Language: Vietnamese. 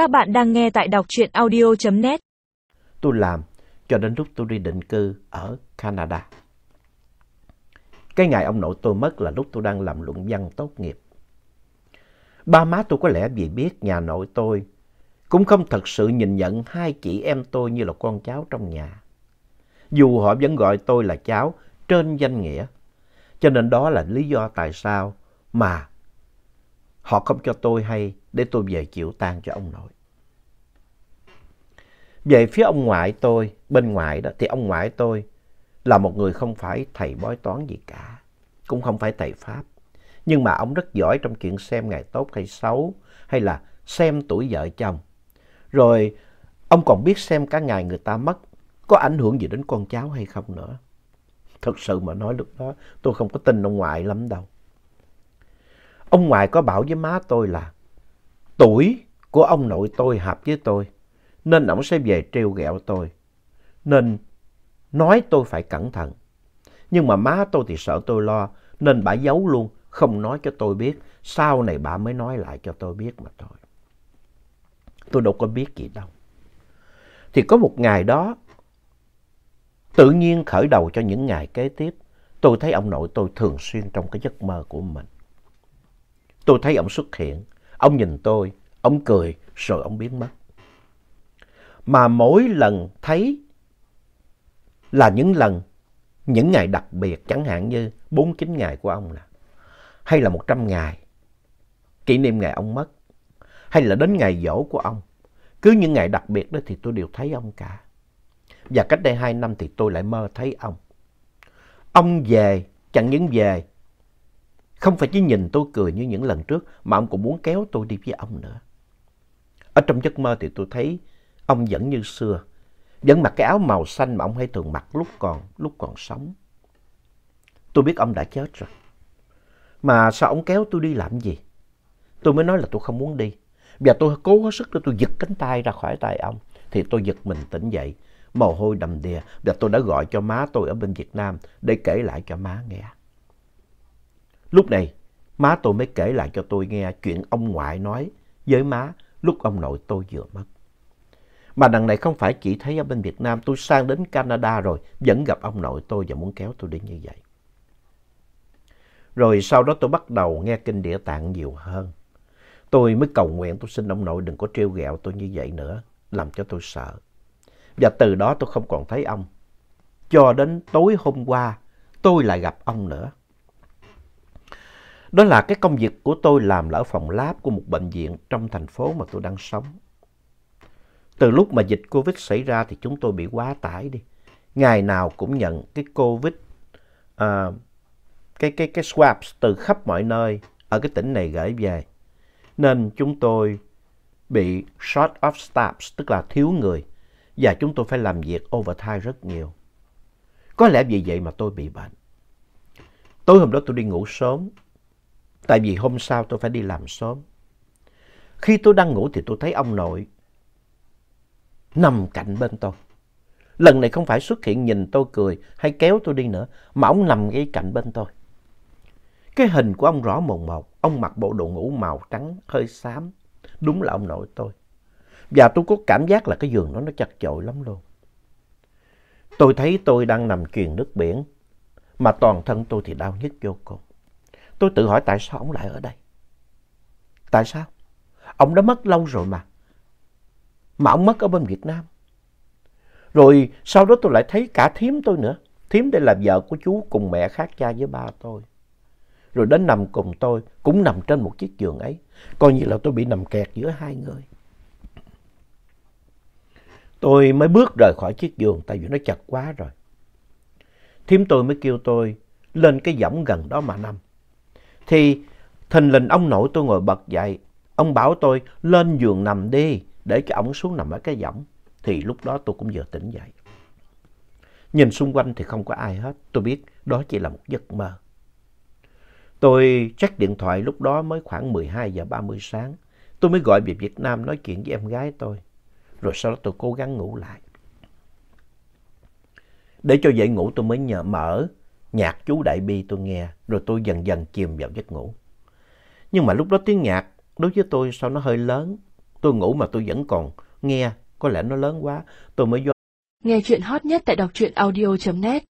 Các bạn đang nghe tại đọc truyện audio.net. Tôi làm, cho đến lúc tôi đi định cư ở Canada. Cái ngày ông nội tôi mất là lúc tôi đang làm luận văn tốt nghiệp. Ba má tôi có lẽ vì biết nhà nội tôi cũng không thật sự nhìn nhận hai chị em tôi như là con cháu trong nhà. Dù họ vẫn gọi tôi là cháu trên danh nghĩa. Cho nên đó là lý do tại sao mà họ không cho tôi hay để tôi về chịu tang cho ông nội. Về phía ông ngoại tôi, bên ngoại đó, thì ông ngoại tôi là một người không phải thầy bói toán gì cả, cũng không phải thầy Pháp. Nhưng mà ông rất giỏi trong chuyện xem ngày tốt hay xấu, hay là xem tuổi vợ chồng. Rồi ông còn biết xem cả ngày người ta mất, có ảnh hưởng gì đến con cháu hay không nữa. Thật sự mà nói lúc đó tôi không có tin ông ngoại lắm đâu. Ông ngoại có bảo với má tôi là tuổi của ông nội tôi hợp với tôi, nên ông sẽ về trêu ghẹo tôi. Nên nói tôi phải cẩn thận. Nhưng mà má tôi thì sợ tôi lo, nên bà giấu luôn, không nói cho tôi biết. Sau này bà mới nói lại cho tôi biết mà thôi. Tôi đâu có biết gì đâu. Thì có một ngày đó, tự nhiên khởi đầu cho những ngày kế tiếp, tôi thấy ông nội tôi thường xuyên trong cái giấc mơ của mình. Tôi thấy ông xuất hiện, ông nhìn tôi, ông cười, rồi ông biến mất. Mà mỗi lần thấy là những lần, những ngày đặc biệt, chẳng hạn như 49 ngày của ông nè, hay là 100 ngày, kỷ niệm ngày ông mất, hay là đến ngày dỗ của ông. Cứ những ngày đặc biệt đó thì tôi đều thấy ông cả. Và cách đây 2 năm thì tôi lại mơ thấy ông. Ông về, chẳng những về, không phải chỉ nhìn tôi cười như những lần trước, mà ông cũng muốn kéo tôi đi với ông nữa. Ở trong giấc mơ thì tôi thấy ông vẫn như xưa, vẫn mặc cái áo màu xanh mà ông hay thường mặc lúc còn, lúc còn sống. Tôi biết ông đã chết rồi. Mà sao ông kéo tôi đi làm gì? Tôi mới nói là tôi không muốn đi. Và tôi cố hết sức để tôi giật cánh tay ra khỏi tay ông. Thì tôi giật mình tỉnh dậy, mồ hôi đầm đìa. Và tôi đã gọi cho má tôi ở bên Việt Nam để kể lại cho má nghe. Lúc này, má tôi mới kể lại cho tôi nghe chuyện ông ngoại nói với má lúc ông nội tôi vừa mất. Mà đằng này không phải chỉ thấy ở bên Việt Nam, tôi sang đến Canada rồi, vẫn gặp ông nội tôi và muốn kéo tôi đi như vậy. Rồi sau đó tôi bắt đầu nghe kinh địa tạng nhiều hơn. Tôi mới cầu nguyện tôi xin ông nội đừng có trêu ghẹo tôi như vậy nữa, làm cho tôi sợ. Và từ đó tôi không còn thấy ông. Cho đến tối hôm qua, tôi lại gặp ông nữa. Đó là cái công việc của tôi làm ở phòng lab của một bệnh viện trong thành phố mà tôi đang sống. Từ lúc mà dịch Covid xảy ra thì chúng tôi bị quá tải đi. Ngày nào cũng nhận cái Covid, uh, cái, cái, cái swabs từ khắp mọi nơi ở cái tỉnh này gửi về. Nên chúng tôi bị short of staffs, tức là thiếu người. Và chúng tôi phải làm việc overtime rất nhiều. Có lẽ vì vậy mà tôi bị bệnh. Tối hôm đó tôi đi ngủ sớm. Tại vì hôm sau tôi phải đi làm sớm. Khi tôi đang ngủ thì tôi thấy ông nội nằm cạnh bên tôi. Lần này không phải xuất hiện nhìn tôi cười hay kéo tôi đi nữa, mà ông nằm ngay cạnh bên tôi. Cái hình của ông rõ mồn một, ông mặc bộ đồ ngủ màu trắng hơi xám, đúng là ông nội tôi. Và tôi có cảm giác là cái giường đó nó chặt chội lắm luôn. Tôi thấy tôi đang nằm truyền nước biển, mà toàn thân tôi thì đau nhức vô cùng. Tôi tự hỏi tại sao ông lại ở đây? Tại sao? Ông đã mất lâu rồi mà. Mà ông mất ở bên Việt Nam. Rồi sau đó tôi lại thấy cả thím tôi nữa. Thím đây là vợ của chú cùng mẹ khác cha với ba tôi. Rồi đến nằm cùng tôi, cũng nằm trên một chiếc giường ấy. Coi như là tôi bị nằm kẹt giữa hai người. Tôi mới bước rời khỏi chiếc giường tại vì nó chật quá rồi. Thím tôi mới kêu tôi lên cái võng gần đó mà nằm. Thì thình lình ông nội tôi ngồi bật dậy. Ông bảo tôi, lên giường nằm đi, để cho ông xuống nằm ở cái võng. Thì lúc đó tôi cũng vừa tỉnh dậy. Nhìn xung quanh thì không có ai hết. Tôi biết đó chỉ là một giấc mơ. Tôi check điện thoại lúc đó mới khoảng 12 giờ 30 sáng. Tôi mới gọi về Việt Nam nói chuyện với em gái tôi. Rồi sau đó tôi cố gắng ngủ lại. Để cho dậy ngủ tôi mới nhờ mở nhạc chú Đại Bi tôi nghe. Rồi tôi dần dần chìm vào giấc ngủ. Nhưng mà lúc đó tiếng nhạc đối với tôi sao nó hơi lớn. Tôi ngủ mà tôi vẫn còn nghe, có lẽ nó lớn quá. Tôi mới vô. Nghe chuyện hot nhất tại đọc truyện audio.net